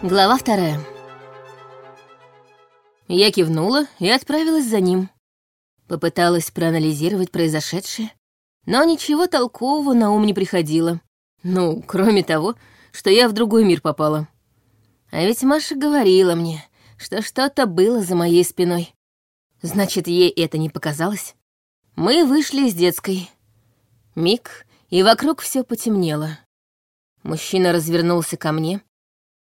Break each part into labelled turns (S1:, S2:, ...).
S1: Глава вторая. Я кивнула и отправилась за ним. Попыталась проанализировать произошедшее, но ничего толкового на ум не приходило. Ну, кроме того, что я в другой мир попала. А ведь Маша говорила мне, что что-то было за моей спиной. Значит, ей это не показалось? Мы вышли из детской. Миг, и вокруг все потемнело. Мужчина развернулся ко мне,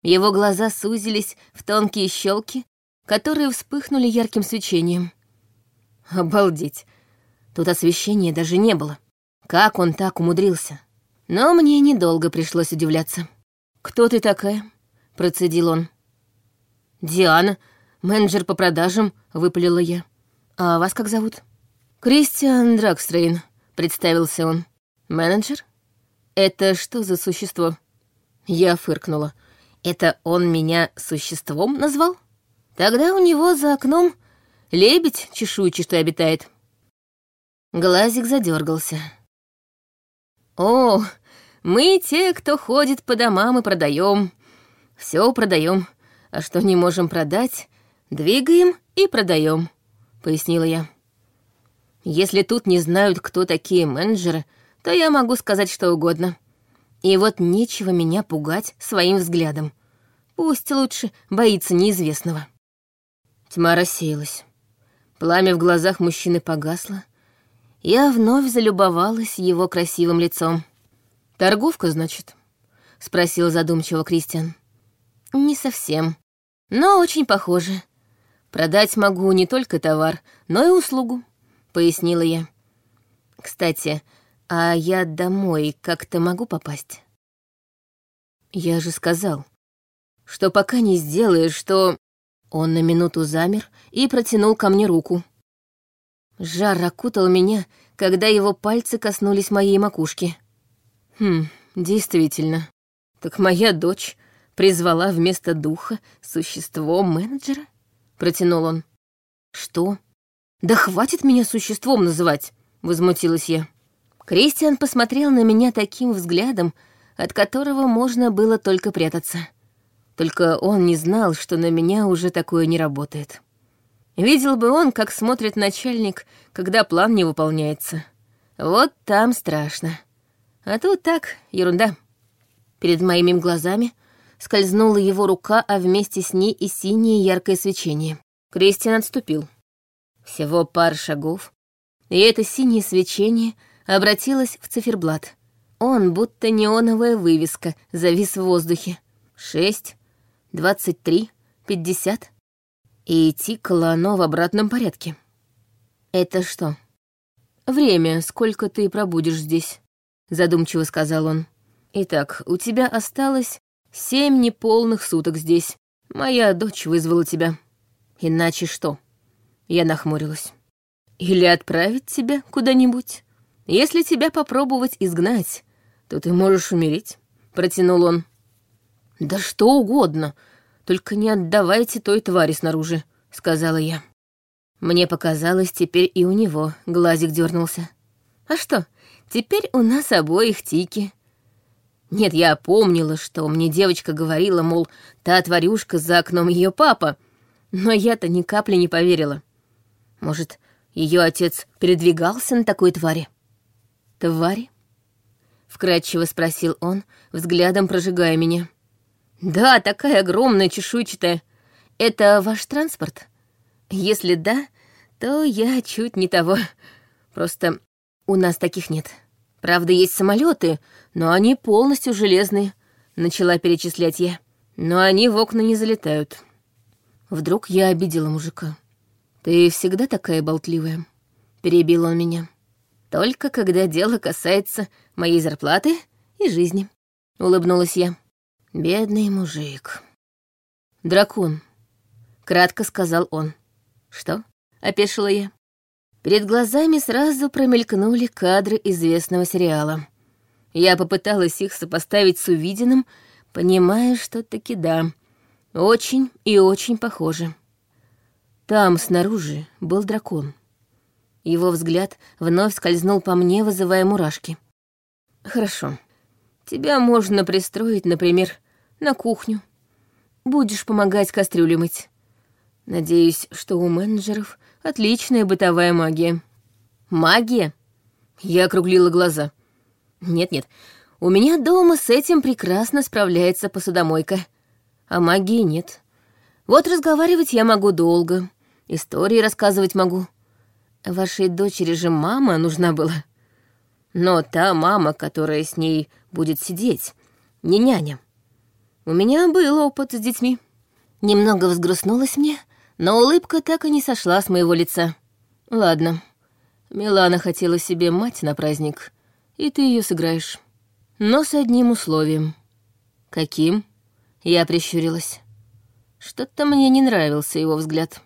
S1: его глаза сузились в тонкие щелки, которые вспыхнули ярким свечением. Обалдеть! Тут освещения даже не было. Как он так умудрился? Но мне недолго пришлось удивляться. «Кто ты такая?» — процедил он. «Диана, менеджер по продажам», — выпалила я. «А вас как зовут?» «Кристиан Дракстрейн», — представился он. «Менеджер? Это что за существо?» Я фыркнула. Это он меня существом назвал? Тогда у него за окном лебедь чешуйчатый обитает. Глазик задергался. О, мы те, кто ходит по домам и продаем. Все продаем, а что не можем продать, двигаем и продаем, пояснила я. Если тут не знают, кто такие менеджеры, то я могу сказать что угодно. И вот нечего меня пугать своим взглядом. Пусть лучше боится неизвестного. Тьма рассеялась. Пламя в глазах мужчины погасло. Я вновь залюбовалась его красивым лицом. «Торговка, значит?» — спросил задумчиво Кристиан. «Не совсем, но очень похоже. Продать могу не только товар, но и услугу», — пояснила я. «Кстати, а я домой как-то могу попасть?» «Я же сказал, что пока не сделаешь, что...» Он на минуту замер и протянул ко мне руку. Жар окутал меня, когда его пальцы коснулись моей макушки. Хм, действительно. Так моя дочь призвала вместо духа существо менеджера? Протянул он. Что? Да хватит меня существом называть, возмутилась я. Кристиан посмотрел на меня таким взглядом, от которого можно было только прятаться. Только он не знал, что на меня уже такое не работает. Видел бы он, как смотрит начальник, когда план не выполняется. Вот там страшно. А тут так, ерунда. Перед моими глазами скользнула его рука, а вместе с ней и синее яркое свечение. Кристиан отступил. Всего пар шагов, и это синее свечение — обратилась в циферблат. Он, будто неоновая вывеска, завис в воздухе. Шесть, двадцать три, пятьдесят. И тикало оно в обратном порядке. «Это что?» «Время, сколько ты пробудешь здесь», — задумчиво сказал он. «Итак, у тебя осталось семь неполных суток здесь. Моя дочь вызвала тебя. Иначе что?» Я нахмурилась. «Или отправить тебя куда-нибудь?» Если тебя попробовать изгнать, то ты можешь умереть», — протянул он. «Да что угодно, только не отдавайте той твари снаружи», — сказала я. Мне показалось, теперь и у него глазик дернулся. «А что, теперь у нас обоих тики». Нет, я помнила, что мне девочка говорила, мол, та тварюшка за окном ее папа, но я-то ни капли не поверила. Может, ее отец передвигался на такой твари? «Твари?» — вкратчиво спросил он, взглядом прожигая меня. «Да, такая огромная, чешуйчатая. Это ваш транспорт? Если да, то я чуть не того. Просто у нас таких нет. Правда, есть самолеты, но они полностью железные», — начала перечислять я. «Но они в окна не залетают». Вдруг я обидела мужика. «Ты всегда такая болтливая?» — перебил он меня. Только когда дело касается моей зарплаты и жизни», — улыбнулась я. «Бедный мужик». «Дракон», — кратко сказал он. «Что?» — опешила я. Перед глазами сразу промелькнули кадры известного сериала. Я попыталась их сопоставить с увиденным, понимая, что таки да, очень и очень похоже. Там, снаружи, был дракон. Его взгляд вновь скользнул по мне, вызывая мурашки. «Хорошо. Тебя можно пристроить, например, на кухню. будешь помогать кастрюлю мыть. Надеюсь, что у менеджеров отличная бытовая магия. Магия? Я округлила глаза. Нет-нет, у меня дома с этим прекрасно справляется посудомойка. А магии нет. Вот разговаривать я могу долго, истории рассказывать могу. Вашей дочери же мама нужна была. Но та мама, которая с ней будет сидеть, не няня. У меня был опыт с детьми. Немного взгрустнулась мне, но улыбка так и не сошла с моего лица. Ладно, Милана хотела себе мать на праздник, и ты ее сыграешь. Но с одним условием. Каким? Я прищурилась. Что-то мне не нравился его взгляд.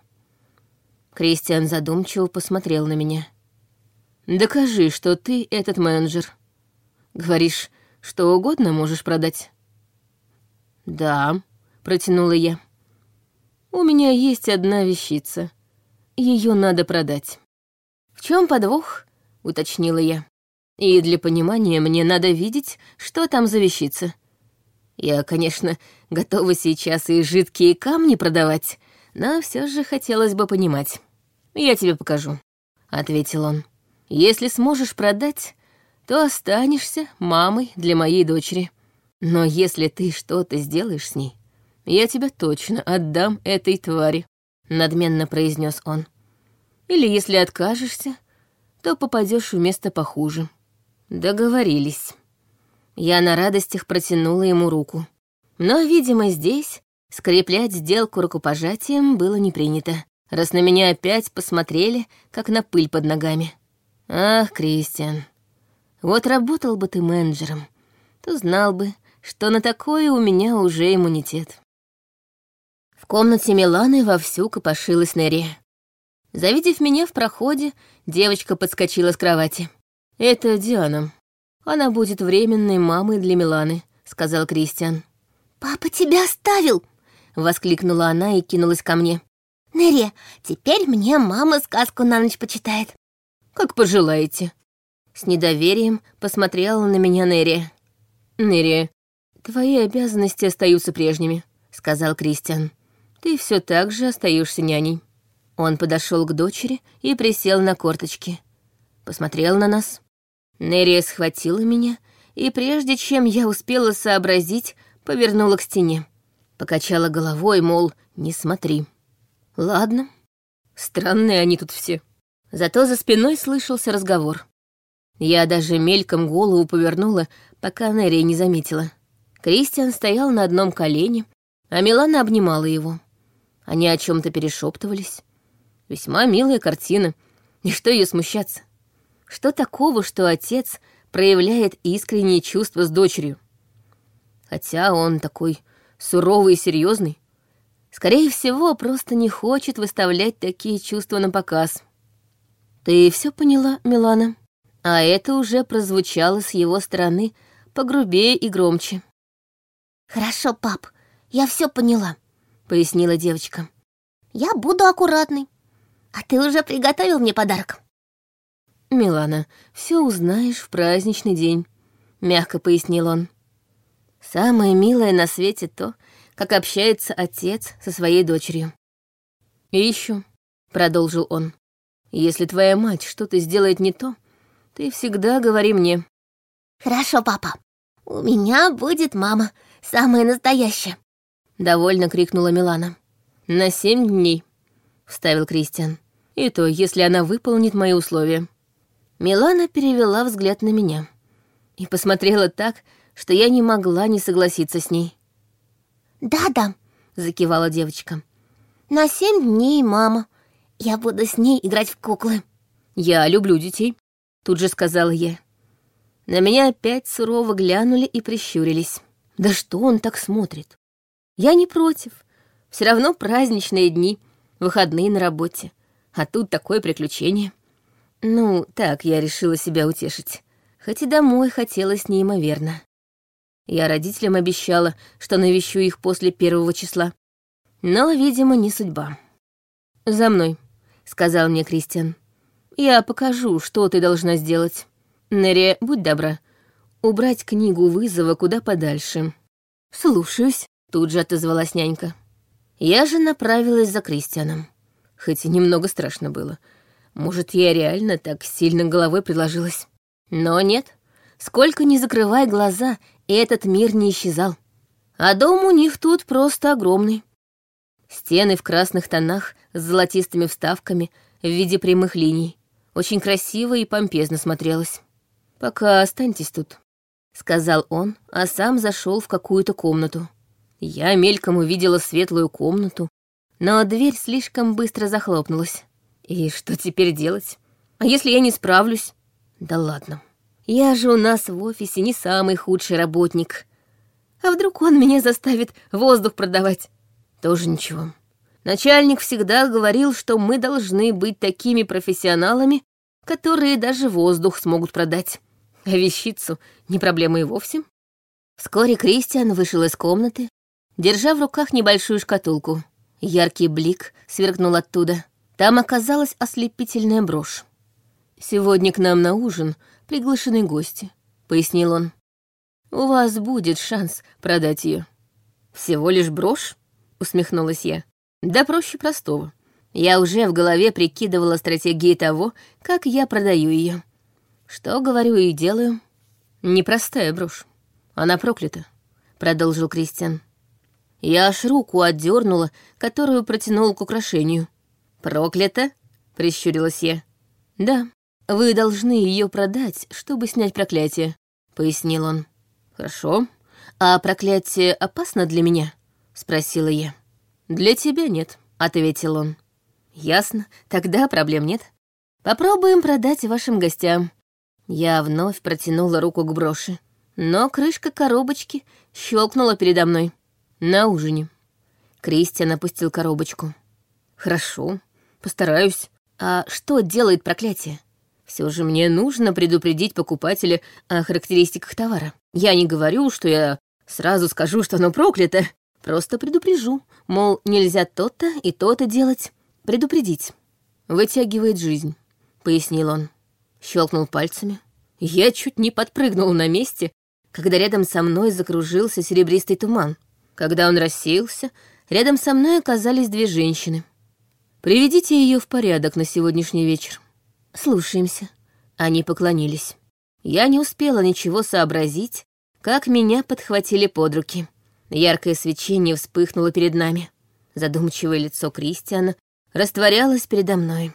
S1: Кристиан задумчиво посмотрел на меня. «Докажи, что ты этот менеджер. Говоришь, что угодно можешь продать?» «Да», — протянула я. «У меня есть одна вещица. Ее надо продать». «В чем подвох?» — уточнила я. «И для понимания мне надо видеть, что там за вещица. Я, конечно, готова сейчас и жидкие камни продавать, но все же хотелось бы понимать. Я тебе покажу», — ответил он. «Если сможешь продать, то останешься мамой для моей дочери. Но если ты что-то сделаешь с ней, я тебя точно отдам этой твари», — надменно произнес он. «Или если откажешься, то попадешь в место похуже». Договорились. Я на радостях протянула ему руку. Но, видимо, здесь скреплять сделку рукопожатием было не принято, раз на меня опять посмотрели, как на пыль под ногами. Ах, Кристиан, вот работал бы ты менеджером, то знал бы, что на такое у меня уже иммунитет. В комнате Миланы вовсю копошилась Нерри. Завидев меня в проходе, девочка подскочила с кровати. «Это Диана», она будет временной мамой для Миланы», — сказал Кристиан.
S2: «Папа тебя оставил!» — воскликнула она и кинулась ко мне. «Нере, теперь мне мама сказку на ночь почитает».
S1: «Как пожелаете». С недоверием посмотрела на меня Нерри. «Нерри, твои обязанности остаются прежними», — сказал Кристиан. «Ты все так же остаешься няней». Он подошел к дочери и присел на корточки. Посмотрел на нас. Нерия схватила меня, и прежде чем я успела сообразить, повернула к стене. Покачала головой, мол, не смотри. Ладно, странные они тут все. Зато за спиной слышался разговор. Я даже мельком голову повернула, пока Нерия не заметила. Кристиан стоял на одном колене, а Милана обнимала его. Они о чем то перешептывались. Весьма милая картина, и что ее смущаться? Что такого, что отец проявляет искренние чувства с дочерью? Хотя он такой суровый и серьезный, скорее всего, просто не хочет выставлять такие чувства на показ. Ты все поняла, Милана? А это уже прозвучало с его стороны погрубее и громче.
S2: «Хорошо, пап, я все поняла», — пояснила девочка. «Я буду аккуратной. А ты уже приготовил мне подарок?»
S1: «Милана, все узнаешь в праздничный день», — мягко пояснил он. «Самое милое на свете то, как общается отец со своей дочерью». «И еще», — продолжил он, — «если твоя мать что-то сделает не то, ты всегда говори мне».
S2: «Хорошо, папа. У меня будет мама, самая настоящая», —
S1: довольно крикнула Милана. «На семь дней», — вставил Кристиан. «И то, если она выполнит мои условия». Милана перевела взгляд на меня и посмотрела так, что я не могла не согласиться с ней.
S2: «Да-да», — закивала девочка. «На семь дней, мама. Я буду с ней играть в куклы».
S1: «Я люблю детей», — тут же сказала я. На меня опять сурово глянули и прищурились. «Да что он так смотрит?» «Я не против. Все равно праздничные дни, выходные на работе. А тут такое приключение». Ну, так я решила себя утешить. Хоть и домой хотелось неимоверно. Я родителям обещала, что навещу их после первого числа. Но, видимо, не судьба. «За мной», — сказал мне Кристиан. «Я покажу, что ты должна сделать. Нере, будь добра, убрать книгу вызова куда подальше». «Слушаюсь», Тут же отозвалась нянька. Я же направилась за Кристианом. Хоть и немного страшно было. Может, я реально так сильно головой предложилась. Но нет. Сколько ни закрывай глаза, этот мир не исчезал. А дом у них тут просто огромный. Стены в красных тонах с золотистыми вставками в виде прямых линий. Очень красиво и помпезно смотрелось. «Пока останьтесь тут», — сказал он, а сам зашел в какую-то комнату. Я мельком увидела светлую комнату, но дверь слишком быстро захлопнулась. И что теперь делать? А если я не справлюсь? Да ладно. Я же у нас в офисе не самый худший работник. А вдруг он меня заставит воздух продавать? Тоже ничего. Начальник всегда говорил, что мы должны быть такими профессионалами, которые даже воздух смогут продать. А вещицу не проблема и вовсе. Вскоре Кристиан вышел из комнаты, держа в руках небольшую шкатулку. Яркий блик сверкнул оттуда. Там оказалась ослепительная брошь. «Сегодня к нам на ужин приглашены гости», — пояснил он. «У вас будет шанс продать ее. «Всего лишь брошь?» — усмехнулась я. «Да проще простого. Я уже в голове прикидывала стратегии того, как я продаю ее. Что говорю и делаю. Непростая брошь. Она проклята», — продолжил Кристиан. Я аж руку отдернула, которую протянул к украшению. «Проклято?» — прищурилась я. «Да, вы должны ее продать, чтобы снять проклятие», — пояснил он. «Хорошо. А проклятие опасно для меня?» — спросила я. «Для тебя нет», — ответил он. «Ясно, тогда проблем нет. Попробуем продать вашим гостям». Я вновь протянула руку к броши, но крышка коробочки щелкнула передо мной. На ужине. Кристиан опустил коробочку. «Хорошо, Постараюсь. А что делает проклятие? Все же мне нужно предупредить покупателя о характеристиках товара. Я не говорю, что я сразу скажу, что оно проклято. Просто предупрежу, мол, нельзя то-то и то-то делать. Предупредить. Вытягивает жизнь, пояснил он. Щелкнул пальцами. Я чуть не подпрыгнул на месте, когда рядом со мной закружился серебристый туман. Когда он рассеялся, рядом со мной оказались две женщины. Приведите ее в порядок на сегодняшний вечер. Слушаемся. Они поклонились. Я не успела ничего сообразить, как меня подхватили под руки. Яркое свечение вспыхнуло перед нами. Задумчивое лицо Кристиана растворялось передо мной.